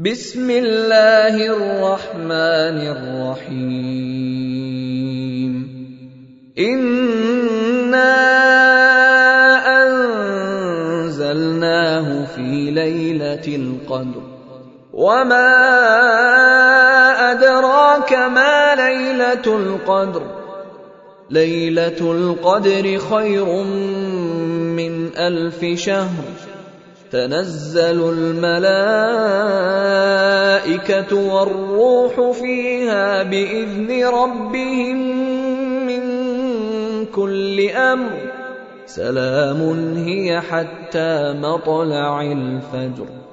بسم الله الرحمن الرحيم. إنا أنزلناه في ليلة القدر. وما أدراك ما ليلة القدر. ليلة القدر خير من ألف شهر. تنزل الملائكة والروح فيها بإذن ربهم من كل أمر. سلام هي حتى مطلع الفجر.